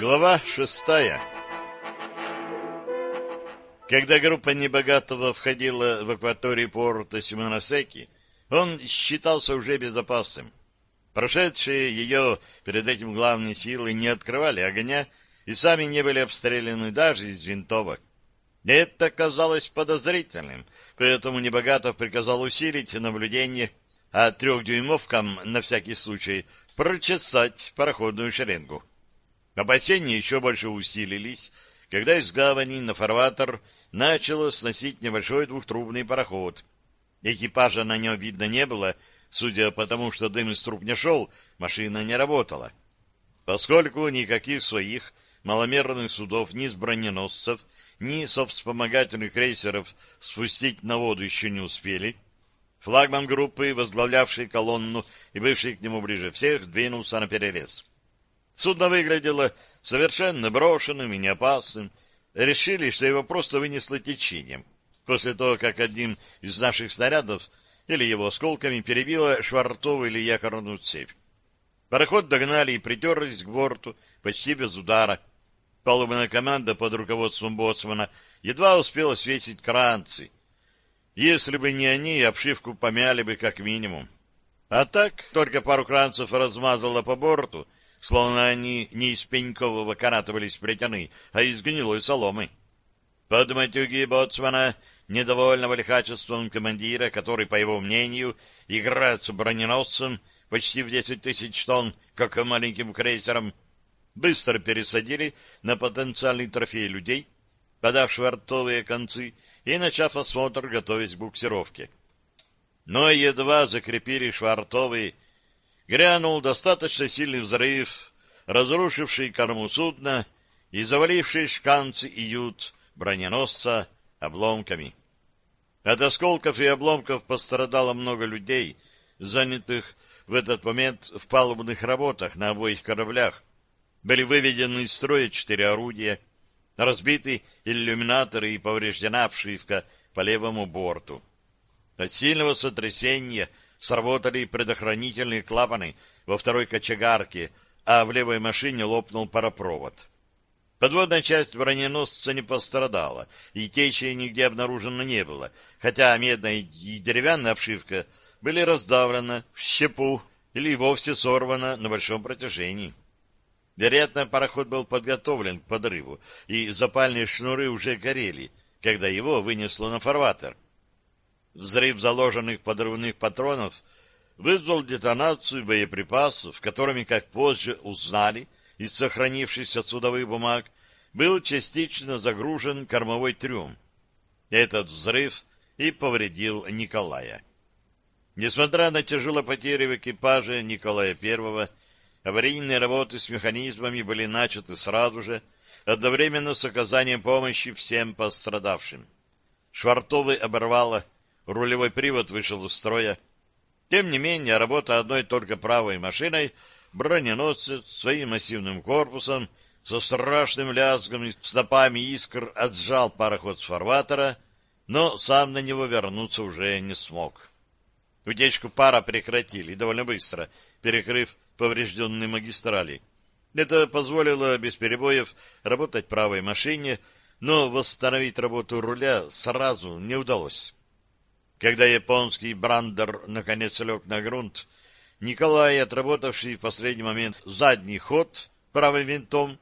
Глава шестая Когда группа Небогатого входила в акваторию порта Симоносеки, он считался уже безопасным. Прошедшие ее перед этим главные силы не открывали огня и сами не были обстреляны даже из винтовок. Это казалось подозрительным, поэтому Небогатов приказал усилить наблюдение, а трехдюймовкам на всякий случай прочесать пароходную шеренгу. Опасения еще больше усилились, когда из гавани на фарватер начало сносить небольшой двухтрубный пароход. Экипажа на нем видно не было, судя по тому, что дым из труб не шел, машина не работала. Поскольку никаких своих маломерных судов ни с броненосцев, ни со вспомогательных крейсеров спустить на воду еще не успели, флагман группы, возглавлявший колонну и бывший к нему ближе всех, двинулся на перерез. Судно выглядело совершенно брошенным и неопасным. Решили, что его просто вынесло течением, после того, как одним из наших снарядов или его осколками перебило швартовую или якорную цепь. Пароход догнали и притерлись к борту почти без удара. Палубная команда под руководством боцмана едва успела свесить кранцы. Если бы не они, обшивку помяли бы как минимум. А так только пару кранцев размазало по борту, словно они не из пенькового каната были сплетены, а из гнилой соломы. Под матюги боцмана, недовольного лихачеством командира, который, по его мнению, играет с броненосцем почти в десять тысяч тонн, как и маленьким крейсером, быстро пересадили на потенциальный трофей людей, подав швартовые концы и начав осмотр, готовясь к буксировке. Но едва закрепили швартовые грянул достаточно сильный взрыв, разрушивший корму судна и заваливший шканцы и ют броненосца обломками. От осколков и обломков пострадало много людей, занятых в этот момент в палубных работах на обоих кораблях. Были выведены из строя четыре орудия, разбиты иллюминаторы и повреждена обшивка по левому борту. От сильного сотрясения — сработали предохранительные клапаны во второй кочегарке, а в левой машине лопнул паропровод. Подводная часть броненосца не пострадала, и течи нигде обнаружено не было, хотя медная и деревянная обшивка были раздавлены в щепу или вовсе сорваны на большом протяжении. Вероятно, пароход был подготовлен к подрыву, и запальные шнуры уже горели, когда его вынесло на фарватер. Взрыв заложенных подрывных патронов вызвал детонацию боеприпасов, которыми, как позже узнали из сохранившихся судовых бумаг, был частично загружен кормовой трюм. Этот взрыв и повредил Николая. Несмотря на тяжелые потери в экипаже Николая I, аварийные работы с механизмами были начаты сразу же, одновременно с оказанием помощи всем пострадавшим. Швартовый оборвало рулевой привод вышел из строя. Тем не менее, работа одной только правой машиной, броненосец своим массивным корпусом со страшным лязгом и снопами искр отжал пароход с фарватера, но сам на него вернуться уже не смог. Утечку пара прекратили довольно быстро, перекрыв поврежденные магистрали. Это позволило без перебоев работать правой машине, но восстановить работу руля сразу не удалось. Когда японский брандер наконец лег на грунт, Николай, отработавший в последний момент задний ход правым винтом,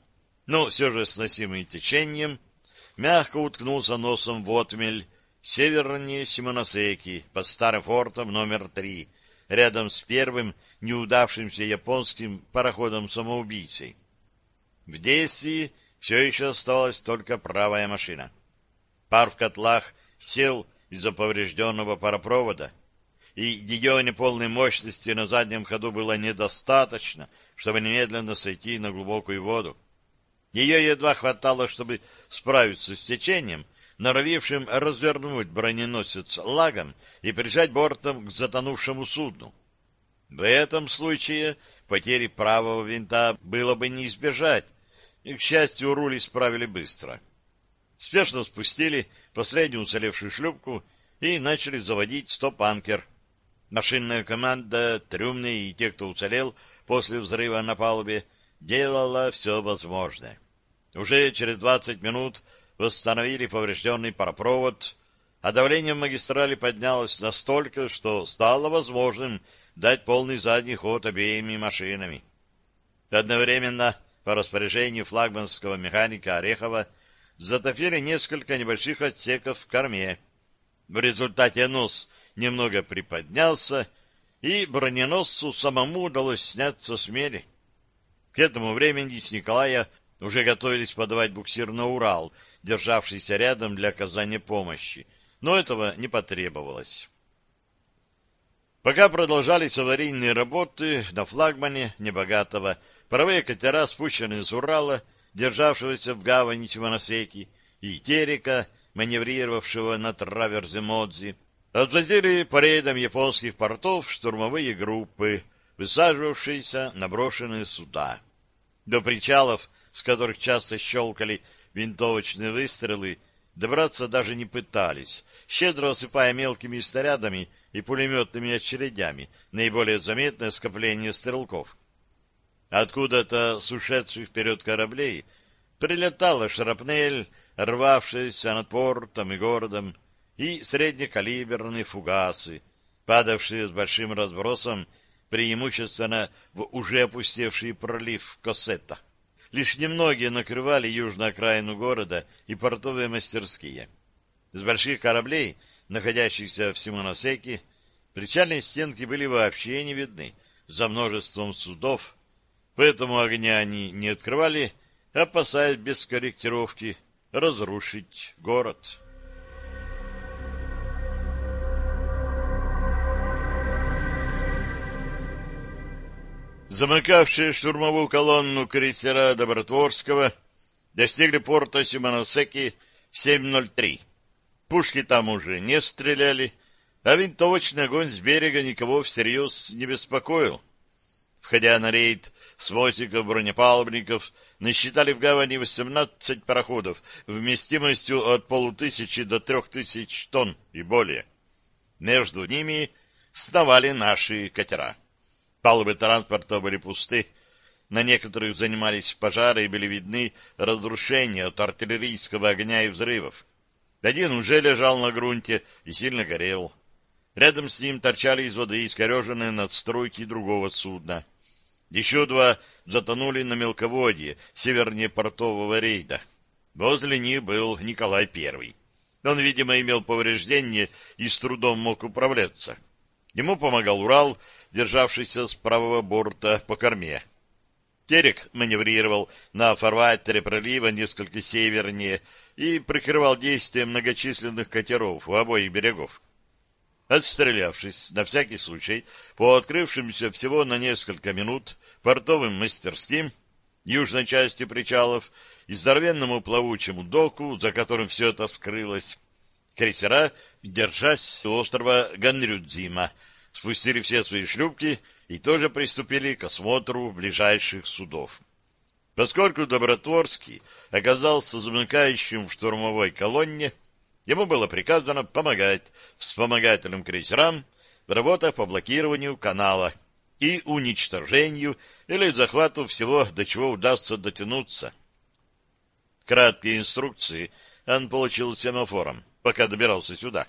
но все же сносимый течением, мягко уткнулся носом в отмель севернее Симоносеки под старым фортом номер три, рядом с первым неудавшимся японским пароходом-самоубийцей. В действии все еще оставалась только правая машина. Пар в котлах сел из-за поврежденного паропровода, и ее неполной мощности на заднем ходу было недостаточно, чтобы немедленно сойти на глубокую воду. Ее едва хватало, чтобы справиться с течением, норовившим развернуть броненосец лагом и прижать бортом к затонувшему судну. В этом случае потери правого винта было бы не избежать, и, к счастью, руль исправили быстро. Спешно спустили последнюю уцелевшую шлюпку и начали заводить стоп-анкер. Машинная команда, трюмные и те, кто уцелел после взрыва на палубе, делала все возможное. Уже через 20 минут восстановили поврежденный паропровод, а давление в магистрали поднялось настолько, что стало возможным дать полный задний ход обеими машинами. Одновременно по распоряжению флагманского механика Орехова затопили несколько небольших отсеков в корме. В результате нос немного приподнялся, и броненосцу самому удалось сняться с мели. К этому времени с Николая уже готовились подавать буксир на Урал, державшийся рядом для оказания помощи, но этого не потребовалось. Пока продолжались аварийные работы на флагмане небогатого, паровые катера, спущенные с Урала, державшегося в гавани Чимоносеки, и Терека, маневрировавшего на траверзе Модзи, отвозили по рейдам японских портов штурмовые группы, высаживавшиеся на брошенные суда. До причалов, с которых часто щелкали винтовочные выстрелы, добраться даже не пытались, щедро осыпая мелкими снарядами и пулеметными очередями наиболее заметное скопление стрелков. Откуда-то с ушедших вперед кораблей прилетала шрапнель, рвавшаяся над портом и городом, и среднекалиберные фугасы, падавшие с большим разбросом преимущественно в уже опустевший пролив Кассета. Лишь немногие накрывали южную окраину города и портовые мастерские. С больших кораблей, находящихся в Симоносеке, причальные стенки были вообще не видны за множеством судов, поэтому огня они не открывали, опасаясь без корректировки разрушить город. Замыкавшие штурмовую колонну крейсера Добротворского достигли порта Симоносеки в 7.03. Пушки там уже не стреляли, а винтовочный огонь с берега никого всерьез не беспокоил. Входя на рейд с мостиков бронепалубников, насчитали в гавани 18 пароходов вместимостью от полутысячи до трех тысяч тонн и более. Между ними сновали наши катера. Палубы транспорта были пусты, на некоторых занимались пожары и были видны разрушения от артиллерийского огня и взрывов. Один уже лежал на грунте и сильно горел. Рядом с ним торчали из воды искореженные надстройки другого судна. Еще два затонули на мелководье севернее портового рейда. Возле них был Николай Первый. Он, видимо, имел повреждения и с трудом мог управляться. Ему помогал Урал, державшийся с правого борта по корме. Терек маневрировал на фарватере пролива несколько севернее и прикрывал действия многочисленных катеров у обоих берегов. Отстрелявшись на всякий случай по открывшимся всего на несколько минут портовым мастерским южной части причалов и здоровенному плавучему доку, за которым все это скрылось, крейсера, держась у острова Ганрюдзима, спустили все свои шлюпки и тоже приступили к осмотру ближайших судов. Поскольку Добротворский оказался замыкающим в штурмовой колонне, ему было приказано помогать вспомогательным крейсерам в работах по блокированию канала и уничтожению или захвату всего, до чего удастся дотянуться. Краткие инструкции он получил семафором, пока добирался сюда.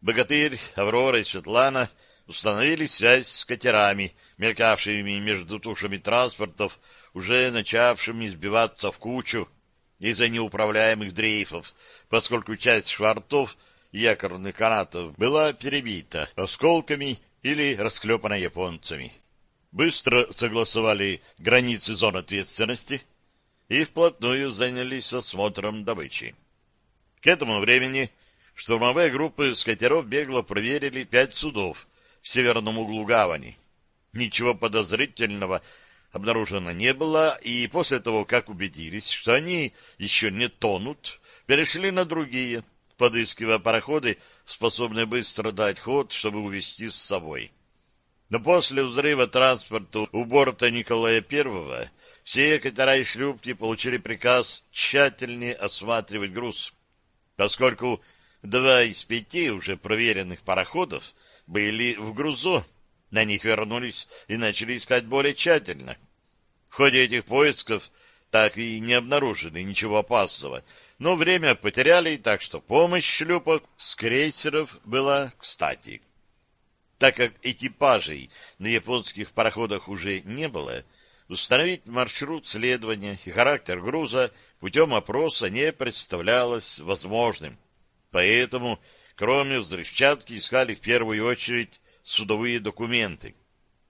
Богатырь, Аврора и Светлана установили связь с катерами, мелькавшими между тушами транспортов, уже начавшими сбиваться в кучу из-за неуправляемых дрейфов, поскольку часть швартов и якорных канатов была перебита осколками или расклепана японцами. Быстро согласовали границы зон ответственности и вплотную занялись осмотром добычи. К этому времени штурмовые группы с катеров бегло проверили пять судов в северном углу гавани. Ничего подозрительного обнаружено не было, и после того, как убедились, что они еще не тонут, перешли на другие, подыскивая пароходы, способные быстро дать ход, чтобы увезти с собой. Но после взрыва транспорта у борта Николая Первого все катера и шлюпки получили приказ тщательнее осматривать груз, поскольку Два из пяти уже проверенных пароходов были в грузу. На них вернулись и начали искать более тщательно. В ходе этих поисков так и не обнаружили ничего опасного, но время потеряли, так что помощь шлюпок с крейсеров была кстати. Так как экипажей на японских пароходах уже не было, установить маршрут следования и характер груза путем опроса не представлялось возможным. Поэтому, кроме взрывчатки, искали в первую очередь судовые документы.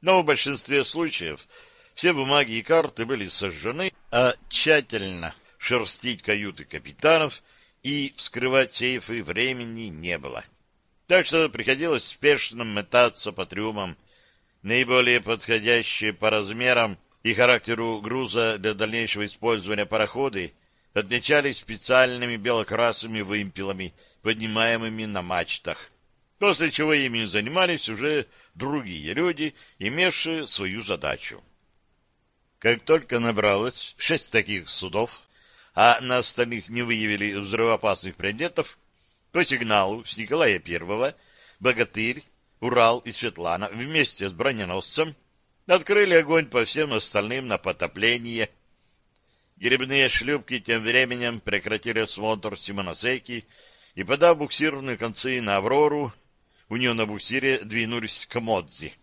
Но в большинстве случаев все бумаги и карты были сожжены, а тщательно шерстить каюты капитанов и вскрывать сейфы времени не было. Так что приходилось спешно мотаться по трюмам. Наиболее подходящие по размерам и характеру груза для дальнейшего использования пароходы отмечались специальными белокрасными вымпелами, поднимаемыми на мачтах, после чего ими занимались уже другие люди, имевшие свою задачу. Как только набралось шесть таких судов, а на остальных не выявили взрывоопасных предметов, по сигналу с Николая Первого «Богатырь», «Урал» и «Светлана» вместе с броненосцем открыли огонь по всем остальным на потопление. Гребные шлюпки тем временем прекратили осмотр Симоносеки и, подав буксирные концы на «Аврору», у нее на буксире двинулись к Модзи.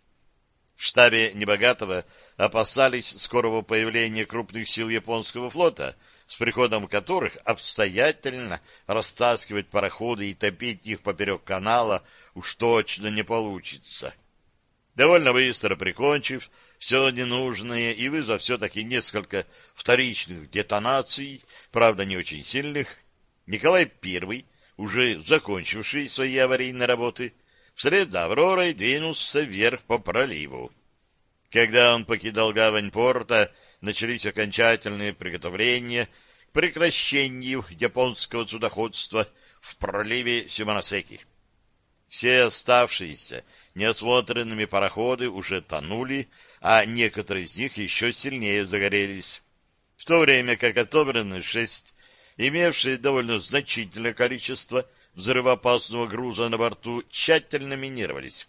В штабе Небогатого опасались скорого появления крупных сил японского флота — с приходом которых обстоятельно растаскивать пароходы и топить их поперек канала уж точно не получится. Довольно быстро прикончив все ненужное и вызвав все-таки несколько вторичных детонаций, правда не очень сильных, Николай I, уже закончивший свои аварийные работы, вслед за Авророй двинулся вверх по проливу. Когда он покидал гавань порта, начались окончательные приготовления к прекращению японского судоходства в проливе Симоносеки. Все оставшиеся неосмотренными пароходы уже тонули, а некоторые из них еще сильнее загорелись, в то время как отобранные шесть, имевшие довольно значительное количество взрывоопасного груза на борту, тщательно минировались.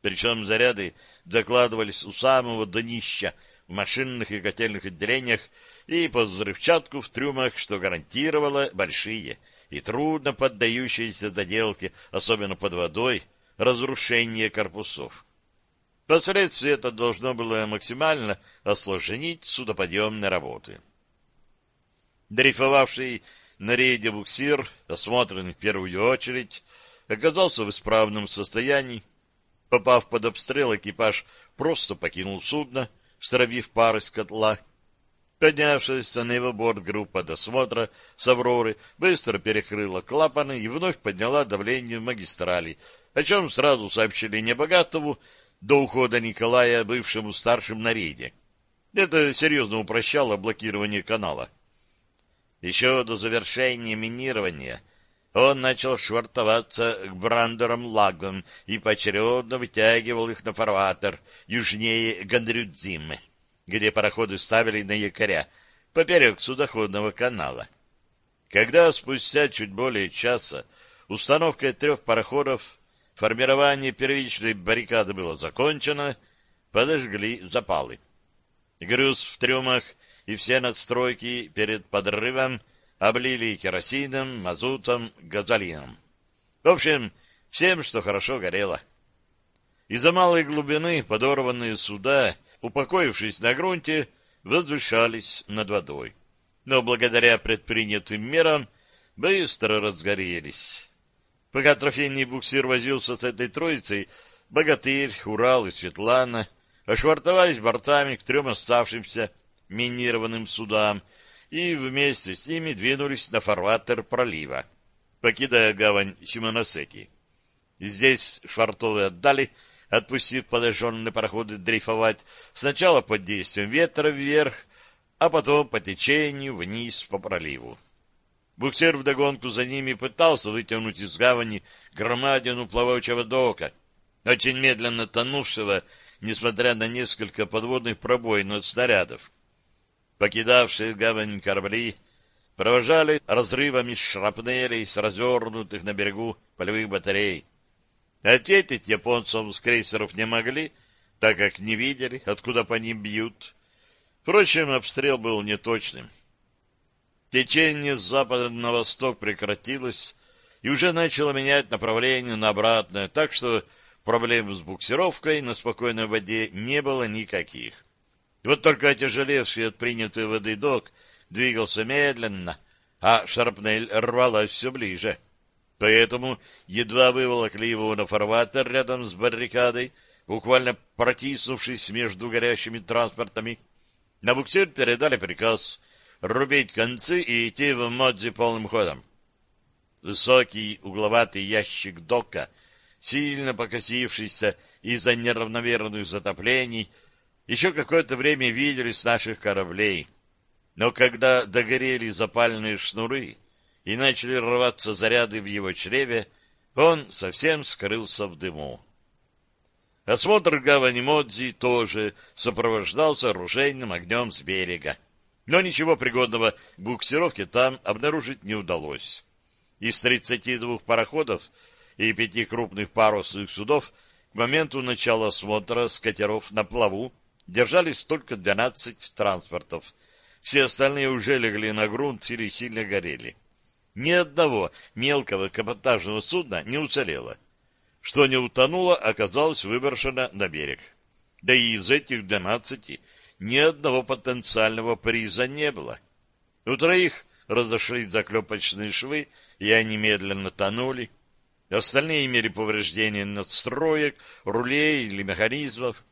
Причем заряды закладывались у самого днища в машинных и котельных отделениях и под взрывчатку в трюмах, что гарантировало большие и трудно поддающиеся доделке, особенно под водой, разрушение корпусов. Впоследствии это должно было максимально осложнить судоподъемные работы. Дрейфовавший на рейде буксир, осмотренный в первую очередь, оказался в исправном состоянии. Попав под обстрел, экипаж просто покинул судно, стравив пар из котла. Поднявшаяся на его борт группа досмотра с «Авроры» быстро перекрыла клапаны и вновь подняла давление в магистрали, о чем сразу сообщили Небогатову до ухода Николая, бывшему старшим на рейде. Это серьезно упрощало блокирование канала. Еще до завершения минирования он начал швартоваться к брандерам лагом и поочередно вытягивал их на фарватер южнее Гандрюдзимы, где пароходы ставили на якоря поперек судоходного канала. Когда спустя чуть более часа установкой трех пароходов формирование первичной баррикады было закончено, подожгли запалы. Груз в трюмах и все надстройки перед подрывом — облили керосином, мазутом, газолином. В общем, всем, что хорошо горело. Из-за малой глубины подорванные суда, упокоившись на грунте, возвышались над водой. Но благодаря предпринятым мерам быстро разгорелись. Пока трофейный буксир возился с этой троицей, Богатырь, Урал и Светлана ошвартовались бортами к трем оставшимся минированным судам и вместе с ними двинулись на фарватер пролива, покидая гавань Симоносеки. Здесь швартовы отдали, отпустив подожженные пароходы дрейфовать сначала под действием ветра вверх, а потом по течению вниз по проливу. Буксир вдогонку за ними пытался вытянуть из гавани громадину плавучего дока, очень медленно тонувшего, несмотря на несколько подводных пробоин от снарядов покидавшие гавань корабли, провожали разрывами шрапнелей с развернутых на берегу полевых батарей. Ответить японцам с крейсеров не могли, так как не видели, откуда по ним бьют. Впрочем, обстрел был неточным. Течение с запада на восток прекратилось и уже начало менять направление на обратное, так что проблем с буксировкой на спокойной воде не было никаких. Вот только отяжелевший от принятой воды док двигался медленно, а шарпнель рвалась все ближе. Поэтому едва выволокли его на фарватер рядом с баррикадой, буквально протиснувшись между горящими транспортами, на буксир передали приказ рубить концы и идти в Модзи полным ходом. Высокий угловатый ящик дока, сильно покосившийся из-за неравномерных затоплений, еще какое-то время видели с наших кораблей. Но когда догорели запальные шнуры и начали рваться заряды в его чреве, он совсем скрылся в дыму. Осмотр гавани Модзи тоже сопровождался оружейным огнем с берега. Но ничего пригодного к буксировке там обнаружить не удалось. Из 32 пароходов и пяти крупных парусных судов к моменту начала осмотра с катеров на плаву держались только 12 транспортов. Все остальные уже легли на грунт или сильно горели. Ни одного мелкого каботажного судна не уцелело. Что не утонуло, оказалось выброшено на берег. Да и из этих двенадцати ни одного потенциального приза не было. У троих разошлись заклепочные швы, и они медленно тонули. Остальные имели повреждения надстроек, рулей или механизмов.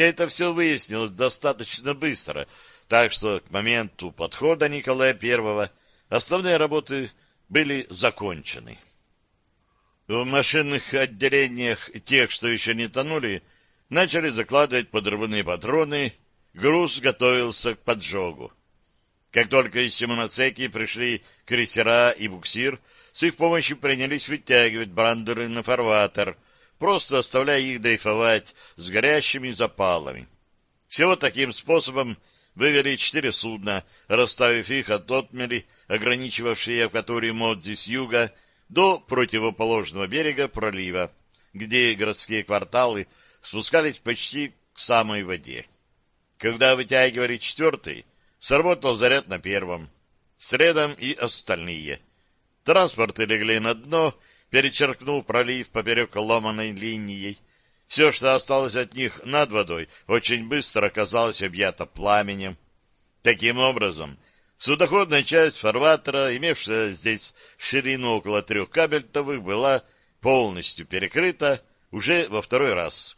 Это все выяснилось достаточно быстро, так что к моменту подхода Николая I основные работы были закончены. В машинных отделениях тех, что еще не тонули, начали закладывать подрывные патроны, груз готовился к поджогу. Как только из Симоносеки пришли крейсера и буксир, с их помощью принялись вытягивать брандеры на фарватер, просто оставляя их дрейфовать с горящими запалами. Всего таким способом вывели четыре судна, расставив их от отмели, ограничивавшие акваторию Модзи с юга, до противоположного берега пролива, где городские кварталы спускались почти к самой воде. Когда вытягивали четвертый, сработал заряд на первом, средом и остальные. Транспорты легли на дно, перечеркнув пролив поперек ломаной линией. Все, что осталось от них над водой, очень быстро оказалось объято пламенем. Таким образом, Судоходная часть фарватера, имевшая здесь ширину около трех кабельтовых, была полностью перекрыта уже во второй раз.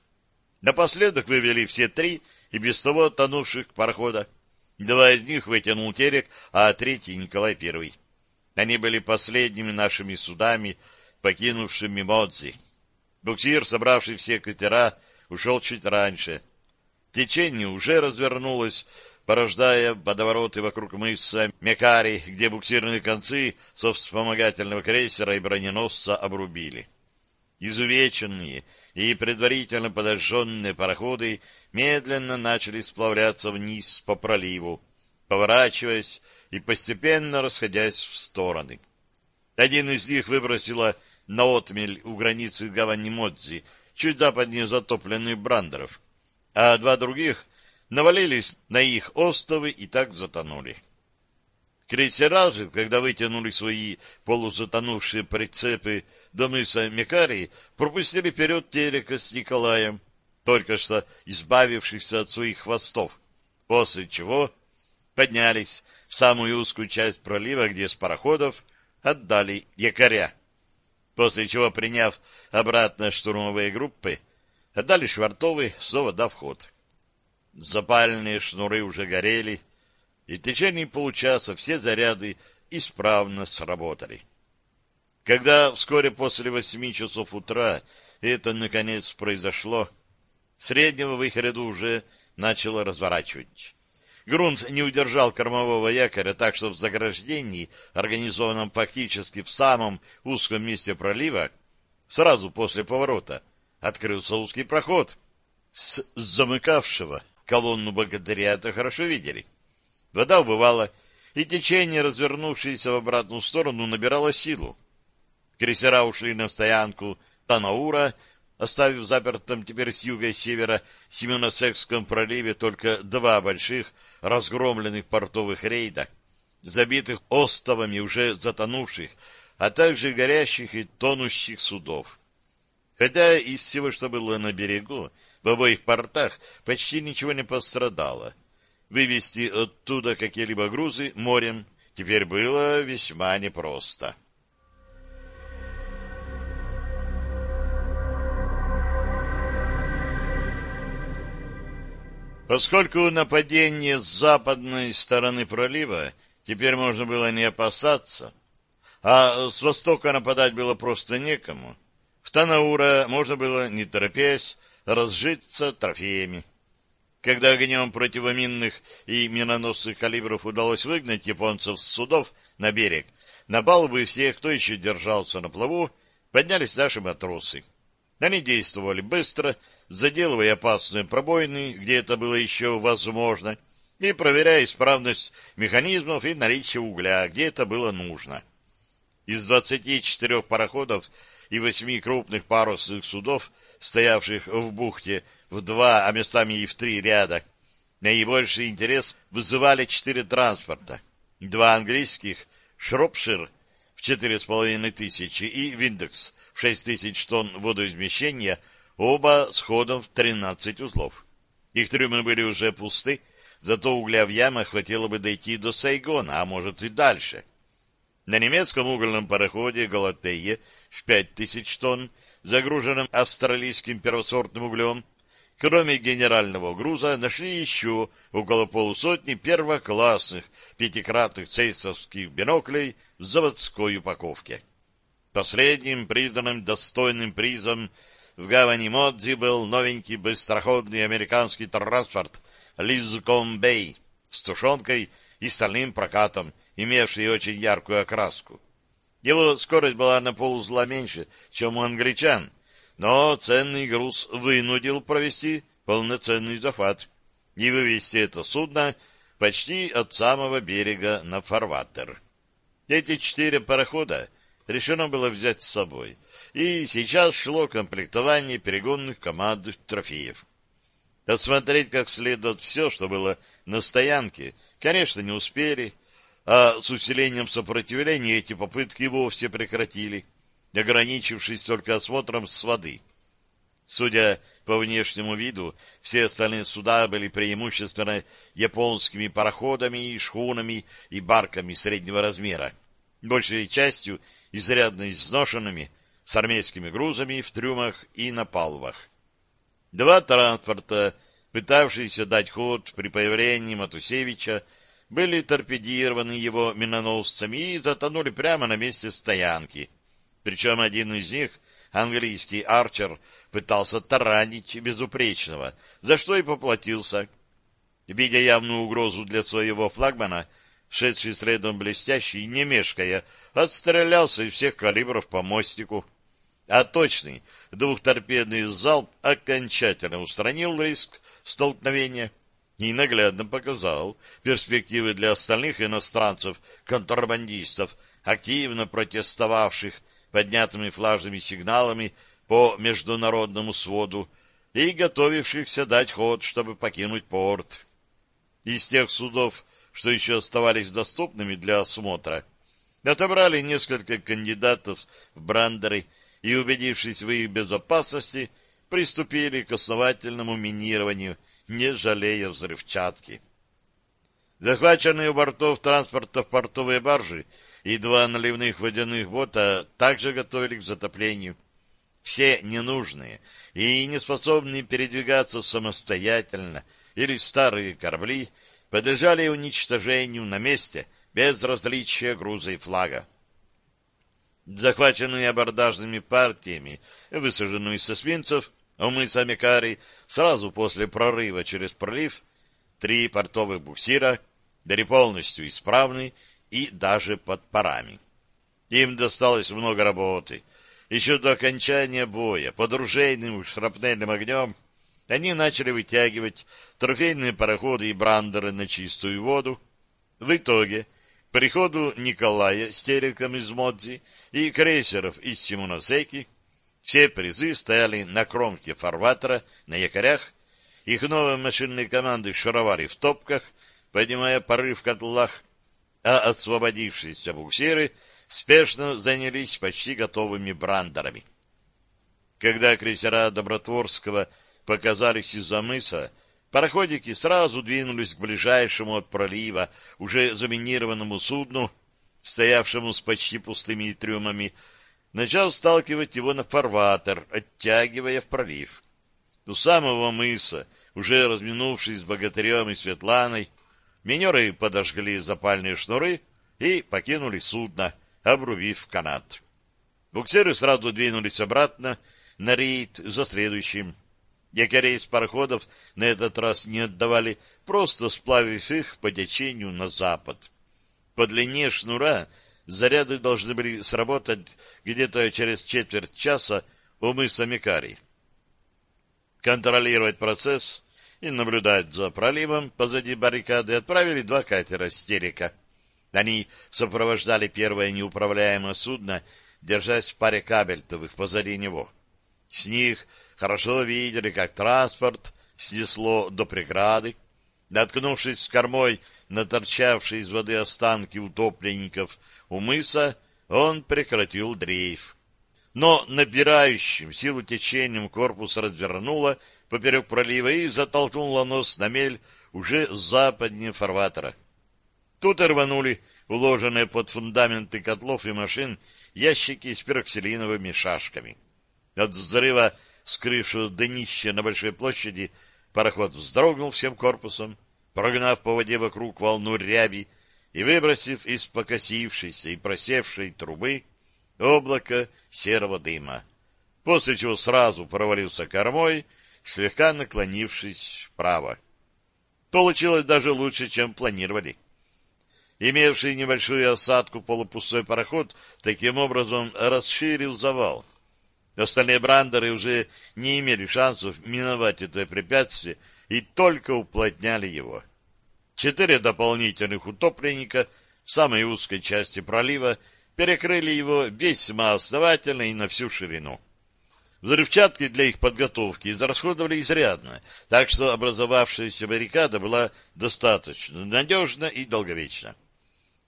Напоследок вывели все три и без того тонувших парохода. Два из них вытянул Терек, а третий — Николай Первый. Они были последними нашими судами, покинувшими Модзи. Буксир, собравший все катера, ушел чуть раньше. Течение уже развернулось, порождая водовороты вокруг мыса Мекари, где буксирные концы со вспомогательного крейсера и броненосца обрубили. Изувеченные и предварительно подожженные пароходы медленно начали сплавляться вниз по проливу, поворачиваясь и постепенно расходясь в стороны. Один из них выбросило на отмель у границы гавани Модзи, чуть западнее затопленных брандеров, а два других навалились на их остовы и так затонули. Крейсера же, когда вытянули свои полузатонувшие прицепы до мыса Мекарии, пропустили вперед Терека с Николаем, только что избавившихся от своих хвостов, после чего поднялись в самую узкую часть пролива, где с пароходов отдали якоря, после чего, приняв обратно штурмовые группы, отдали швартовы, снова дав ход. Запальные шнуры уже горели, и в течение получаса все заряды исправно сработали. Когда вскоре после восьми часов утра это, наконец, произошло, среднего в их ряду уже начало разворачивать. Грунт не удержал кормового якоря, так что в заграждении, организованном фактически в самом узком месте пролива, сразу после поворота, открылся узкий проход с замыкавшего колонну богатыря это хорошо видели. Вода убывала, и течение, развернувшееся в обратную сторону, набирало силу. Крейсера ушли на стоянку Танаура, оставив запертым теперь с юга и севера Семеносекском проливе только два больших разгромленных портовых рейда, забитых остовами уже затонувших, а также горящих и тонущих судов. Хотя из всего, что было на берегу, в обоих портах почти ничего не пострадало. Вывести оттуда какие-либо грузы морем теперь было весьма непросто. Поскольку нападение с западной стороны пролива теперь можно было не опасаться, а с востока нападать было просто некому, в Танаура можно было, не торопясь, разжиться трофеями. Когда огнем противоминных и миноносных калибров удалось выгнать японцев с судов на берег, на палубы всех, кто еще держался на плаву, поднялись наши матросы. Они действовали быстро, заделывая опасные пробоины, где это было еще возможно, и проверяя исправность механизмов и наличие угля, где это было нужно. Из 24 пароходов и восьми крупных парусных судов, стоявших в бухте в два, а местами и в три ряда, наибольший интерес вызывали четыре транспорта. Два английских «Шропшир» в четыре с половиной тысячи и «Виндекс» в шесть тысяч тонн водоизмещения, оба с ходом в тринадцать узлов. Их трюмы были уже пусты, зато угля в ямах хватило бы дойти до Сайгона, а может и дальше. На немецком угольном пароходе «Галатея» в пять тысяч тонн, загруженном австралийским первосортным углем, кроме генерального груза, нашли еще около полусотни первоклассных пятикратных цейсовских биноклей в заводской упаковке. Последним признанным достойным призом в гавани Модзи был новенький быстроходный американский транспорт «Лизком Бэй» с тушенкой и стальным прокатом, имевший очень яркую окраску. Его скорость была на полузла меньше, чем у англичан, но ценный груз вынудил провести полноценный захват и вывести это судно почти от самого берега на фарватер. Эти четыре парохода решено было взять с собой, и сейчас шло комплектование перегонных командных трофеев. Осмотреть как следует все, что было на стоянке, конечно, не успели, а с усилением сопротивления эти попытки вовсе прекратили, ограничившись только осмотром с воды. Судя по внешнему виду, все остальные суда были преимущественно японскими пароходами, шхунами и барками среднего размера, большей частью изрядно изношенными, с армейскими грузами в трюмах и на палубах. Два транспорта, пытавшиеся дать ход при появлении Матусевича, были торпедированы его миноносцами и затонули прямо на месте стоянки. Причем один из них, английский арчер, пытался таранить безупречного, за что и поплатился. Видя явную угрозу для своего флагмана, шедший следом блестящий, не мешкая, отстрелялся из всех калибров по мостику. А точный двухторпедный залп окончательно устранил риск столкновения и наглядно показал перспективы для остальных иностранцев-контрабандистов, активно протестовавших поднятыми флажными сигналами по международному своду и готовившихся дать ход, чтобы покинуть порт. Из тех судов, что еще оставались доступными для осмотра, отобрали несколько кандидатов в брандеры и, убедившись в их безопасности, приступили к основательному минированию не жалея взрывчатки. Захваченные у бортов транспорта портовые баржи и два наливных водяных бота также готовили к затоплению. Все ненужные и неспособные передвигаться самостоятельно или старые корабли подлежали уничтожению на месте без различия груза и флага. Захваченные абордажными партиями, высаженные со свинцев, у мыса Микари сразу после прорыва через пролив три портовых буксира были полностью исправны и даже под парами. Им досталось много работы. Еще до окончания боя под ружейным шрапнельным огнем они начали вытягивать трофейные пароходы и брандеры на чистую воду. В итоге, к приходу Николая с телеком из Модзи и крейсеров из Симоносеки Все призы стояли на кромке фарватера, на якорях. Их новые машинные команды шаровали в топках, поднимая пары в котлах, а освободившиеся буксиры спешно занялись почти готовыми брандерами. Когда крейсера Добротворского показались из-за мыса, пароходики сразу двинулись к ближайшему от пролива, уже заминированному судну, стоявшему с почти пустыми трюмами, начал сталкивать его на фарватер, оттягивая в пролив. У самого мыса, уже разминувшись с Богатырем и Светланой, минеры подожгли запальные шнуры и покинули судно, обрубив канат. Буксиры сразу двинулись обратно на рейд за следующим. Якорей с пароходов на этот раз не отдавали, просто сплавив их по течению на запад. По длине шнура заряды должны были сработать где-то через четверть часа у мыса Микари. Контролировать процесс и наблюдать за проливом позади баррикады отправили два катера «Стерика». Они сопровождали первое неуправляемое судно, держась в паре кабельтовых позади него. С них хорошо видели, как транспорт снесло до преграды, наткнувшись кормой на торчавшие из воды останки утопленников у мыса, он прекратил дрейф. Но набирающим силу течением корпус развернуло поперек пролива и затолкнуло нос на мель уже западнее фарватера. Тут и рванули уложенные под фундаменты котлов и машин ящики с пероксилиновыми шашками. От взрыва, скрывшего днище на большой площади, пароход вздрогнул всем корпусом, прогнав по воде вокруг волну ряби и выбросив из покосившейся и просевшей трубы облако серого дыма, после чего сразу провалился кормой, слегка наклонившись вправо. Получилось даже лучше, чем планировали. Имевший небольшую осадку полупустой пароход таким образом расширил завал. Остальные брандеры уже не имели шансов миновать это препятствие и только уплотняли его. Четыре дополнительных утопленника в самой узкой части пролива перекрыли его весьма основательно и на всю ширину. Взрывчатки для их подготовки израсходовали изрядно, так что образовавшаяся баррикада была достаточно надежна и долговечна.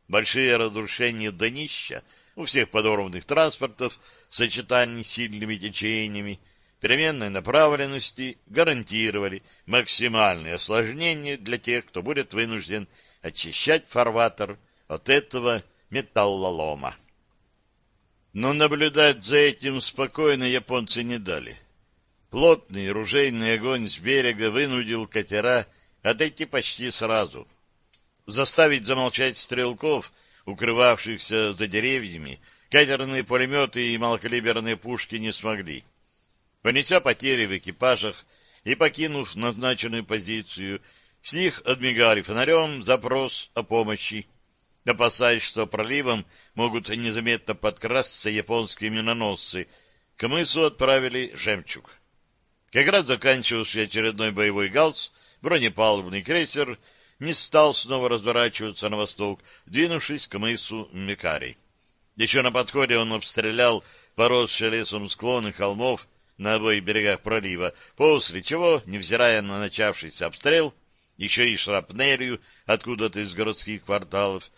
Большие разрушения днища у всех подорванных транспортов в сочетании с сильными течениями переменной направленности гарантировали максимальное осложнение для тех, кто будет вынужден очищать фарватер от этого металлолома. Но наблюдать за этим спокойно японцы не дали. Плотный ружейный огонь с берега вынудил катера отойти почти сразу. Заставить замолчать стрелков, укрывавшихся за деревьями, катерные пулеметы и малокалиберные пушки не смогли. Понеся потери в экипажах и покинув назначенную позицию, с них отмигали фонарем запрос о помощи, опасаясь, что проливом могут незаметно подкрасться японские миноносцы, к мысу отправили «Жемчуг». Как раз заканчивавший очередной боевой галс, бронепалубный крейсер не стал снова разворачиваться на восток, двинувшись к мысу Микарий. Еще на подходе он обстрелял поросшие лесом склоны холмов на обоих берегах пролива, после чего, невзирая на начавшийся обстрел, еще и шрапнелью откуда-то из городских кварталов,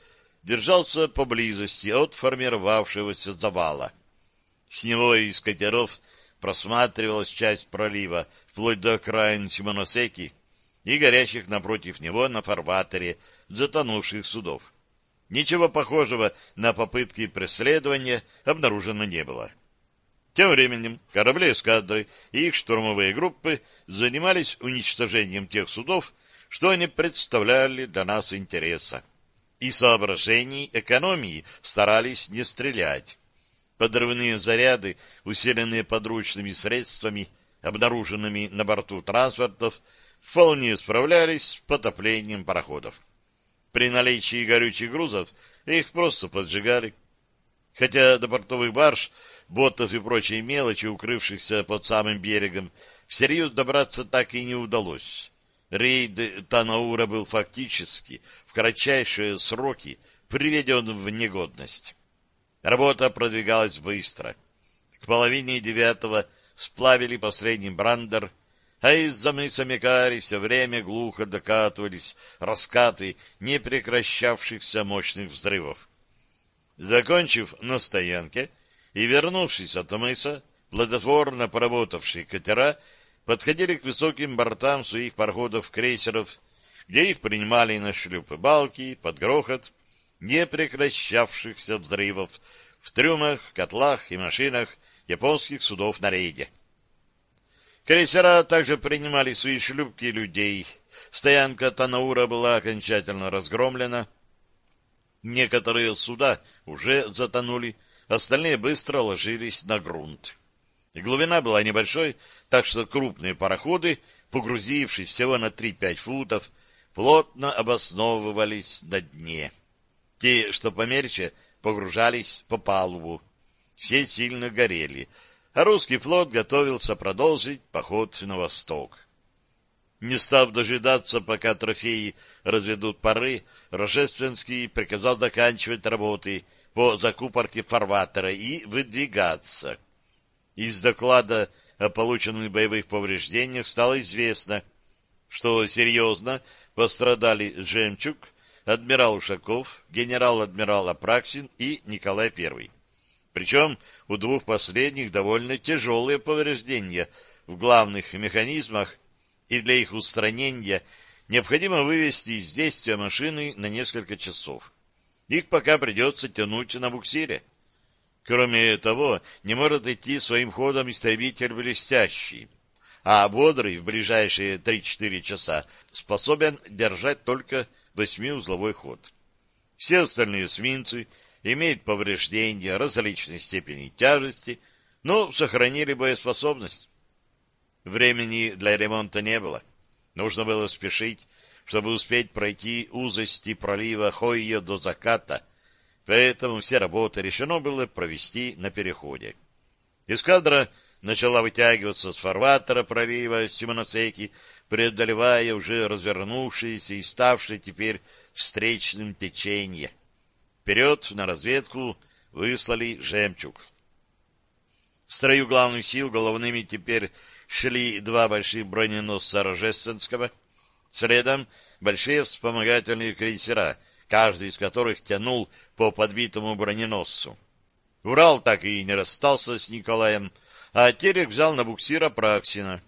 держался поблизости от формировавшегося завала. С него из катеров просматривалась часть пролива, вплоть до окраин Симоносеки и горящих напротив него на фарватере затонувших судов. Ничего похожего на попытки преследования обнаружено не было. Тем временем корабли эскадры и их штурмовые группы занимались уничтожением тех судов, что они представляли для нас интереса. И соображений экономии старались не стрелять. Подрывные заряды, усиленные подручными средствами, обнаруженными на борту транспортов, вполне справлялись с потоплением пароходов. При наличии горючих грузов их просто поджигали. Хотя до портовых барж ботов и прочей мелочи, укрывшихся под самым берегом, всерьез добраться так и не удалось. Рейд Танаура был фактически в кратчайшие сроки приведен в негодность. Работа продвигалась быстро. К половине девятого сплавили последний брандер, а из-за мыса Мекари все время глухо докатывались раскаты непрекращавшихся мощных взрывов. Закончив на стоянке и вернувшись от мыса, плодотворно поработавшие катера подходили к высоким бортам своих пароходов-крейсеров, где их принимали на шлюпы балки под грохот непрекращавшихся взрывов в трюмах, котлах и машинах японских судов на рейде. Крейсера также принимали свои шлюпки людей. Стоянка Танаура была окончательно разгромлена. Некоторые суда уже затонули, остальные быстро ложились на грунт. Глубина была небольшой, так что крупные пароходы, погрузившись всего на 3-5 футов, плотно обосновывались на дне. Те, что помельче, погружались по палубу. Все сильно горели, а русский флот готовился продолжить поход на восток. Не став дожидаться, пока трофеи разведут пары, Рожественский приказал заканчивать работы по закупорке фарватера и выдвигаться. Из доклада о полученных боевых повреждениях стало известно, что серьезно пострадали «Жемчуг», адмирал Ушаков, генерал-адмирал Апраксин и Николай I. Причем у двух последних довольно тяжелые повреждения в главных механизмах, и для их устранения необходимо вывести из действия машины на несколько часов. Их пока придется тянуть на буксире. Кроме того, не может идти своим ходом истребитель блестящий, а бодрый в ближайшие 3-4 часа способен держать только восьмиузловой ход. Все остальные свинцы имеют повреждения различной степени тяжести, но сохранили боеспособность. Времени для ремонта не было. Нужно было спешить, чтобы успеть пройти узости пролива Хойо до заката, поэтому все работы решено было провести на переходе. Эскадра начала вытягиваться с фарватера пролива Симоносеки, преодолевая уже развернувшееся и ставшее теперь встречным течение. Вперед на разведку выслали «Жемчуг». В строю главных сил головными теперь шли два больших броненосца Рожественского, следом большие вспомогательные крейсера, каждый из которых тянул по подбитому броненосцу. Урал так и не расстался с Николаем, а Терек взял на буксира Праксина.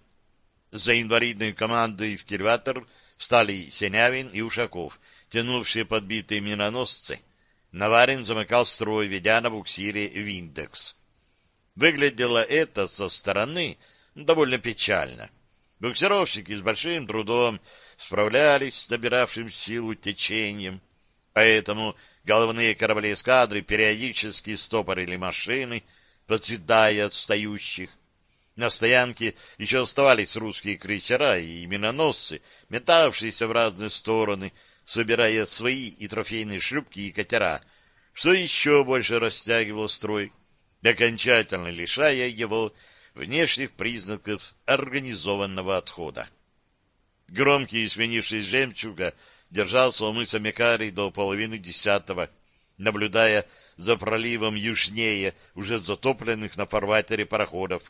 За инвалидной командой в кильватор встали Сенявин и Ушаков, тянувшие подбитые миноносцы. Наварин замыкал строй, ведя на буксире «Виндекс». Выглядело это со стороны довольно печально. Буксировщики с большим трудом справлялись с набиравшим силу течением, поэтому головные корабли эскадры периодически стопорили машины, подсветая отстающих. На стоянке еще оставались русские крейсера и миноносцы, метавшиеся в разные стороны, собирая свои и трофейные шлюпки и катера, что еще больше растягивало строй, окончательно лишая его внешних признаков организованного отхода. Громкий, сменившись жемчуга, держался у мыса Мекари до половины десятого, наблюдая за проливом южнее уже затопленных на фарватере пароходов.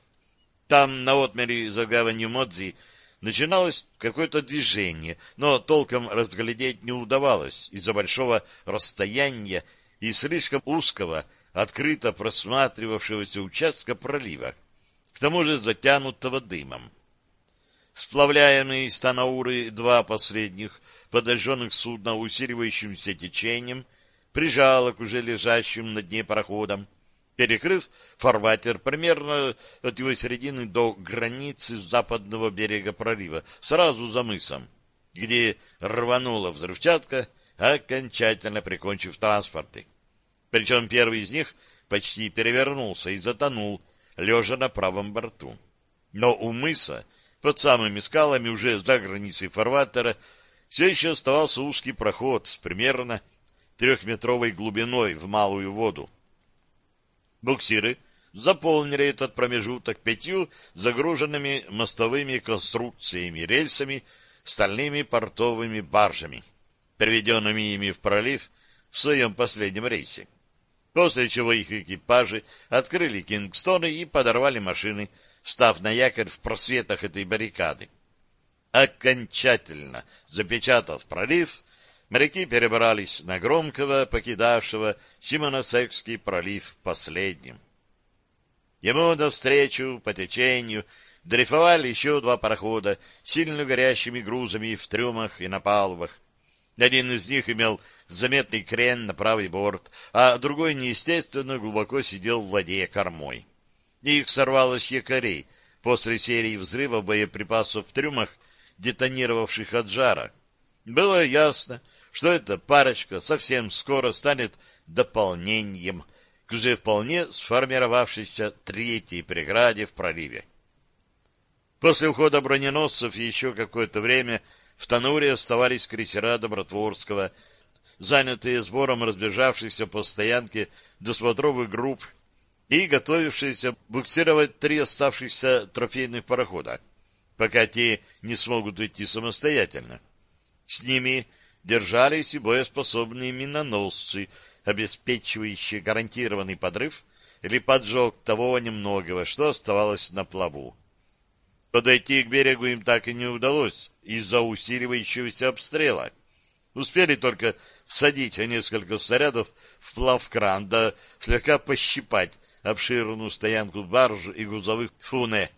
Там, на отмере за гаванью Модзи, начиналось какое-то движение, но толком разглядеть не удавалось из-за большого расстояния и слишком узкого, открыто просматривавшегося участка пролива, к тому же затянутого дымом. Сплавляемые из Танауры два последних подожженных судна усиливающимся течением прижало к уже лежащим на дне пароходам, перекрыв фарватер примерно от его середины до границы западного берега пролива, сразу за мысом, где рванула взрывчатка, окончательно прикончив транспорты. Причем первый из них почти перевернулся и затонул, лежа на правом борту. Но у мыса, под самыми скалами, уже за границей фарватера, все еще оставался узкий проход с примерно трехметровой глубиной в малую воду. Буксиры заполнили этот промежуток пятью загруженными мостовыми конструкциями, рельсами, стальными портовыми баржами, приведенными ими в пролив в своем последнем рейсе. после чего их экипажи открыли Кингстоны и подорвали машины, став на якорь в просветах этой баррикады. Окончательно запечатав пролив, моряки перебрались на Громкого, покидавшего Симоносекский пролив последним. Ему навстречу по течению дрейфовали еще два парохода с сильно горящими грузами в трюмах и на палубах. Один из них имел заметный крен на правый борт, а другой неестественно глубоко сидел в воде кормой. Их сорвало с якорей после серии взрывов боеприпасов в трюмах, детонировавших от жара. Было ясно, что эта парочка совсем скоро станет дополнением к уже вполне сформировавшейся третьей преграде в проливе. После ухода броненосцев еще какое-то время в Тануре оставались крейсера Добротворского, занятые сбором разбежавшихся по стоянке досмотровых групп и готовившиеся буксировать три оставшихся трофейных парохода, пока те не смогут идти самостоятельно. С ними держались и боеспособные миноносцы, обеспечивающие гарантированный подрыв или поджог того немногого, что оставалось на плаву. Подойти к берегу им так и не удалось из-за усиливающегося обстрела. Успели только всадить несколько снарядов в плавкран, да слегка пощипать обширную стоянку барж и грузовых фуне,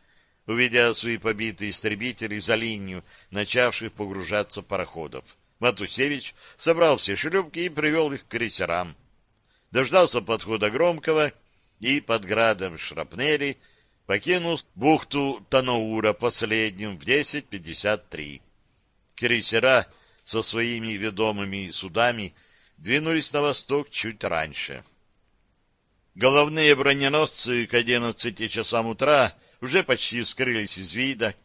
увидя свои побитые истребители за линию начавших погружаться пароходов. Матусевич собрал все шлюпки и привел их к крейсерам. Дождался подхода Громкого и под градом шрапнели покинул бухту Танаура последним в 10.53. Крейсера со своими ведомыми судами двинулись на восток чуть раньше. Головные броненосцы к 11 часам утра уже почти скрылись из вида,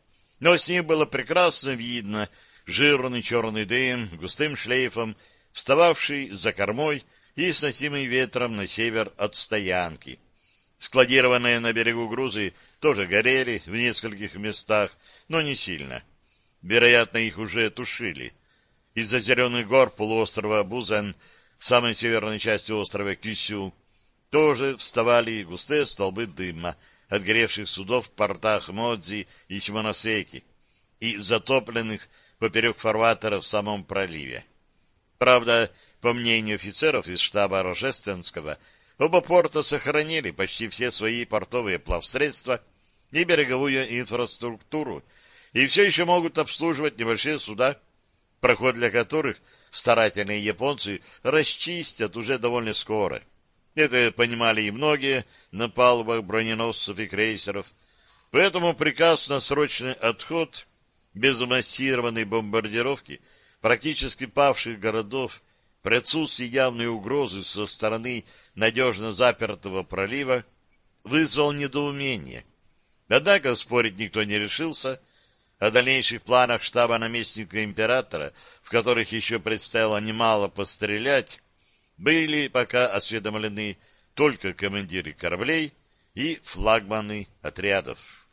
но с них было прекрасно видно жирный черный дым густым шлейфом, встававший за кормой и сносимый ветром на север от стоянки. Складированные на берегу грузы тоже горели в нескольких местах, но не сильно. Вероятно, их уже тушили. Из-за зеленых гор полуострова Бузен, самой северной части острова Кисю, тоже вставали густые столбы дыма от горевших судов в портах Модзи и Шимоносеки и затопленных поперек фарватера в самом проливе. Правда, по мнению офицеров из штаба Рожественского, Оба порта сохранили почти все свои портовые плавсредства и береговую инфраструктуру, и все еще могут обслуживать небольшие суда, проход для которых старательные японцы расчистят уже довольно скоро. Это понимали и многие на палубах броненосцев и крейсеров, поэтому приказ на срочный отход без массированной бомбардировки практически павших городов при отсутствии явной угрозы со стороны надежно запертого пролива вызвал недоумение. Однако спорить никто не решился. О дальнейших планах штаба наместника императора, в которых еще предстояло немало пострелять, были пока осведомлены только командиры кораблей и флагманы отрядов.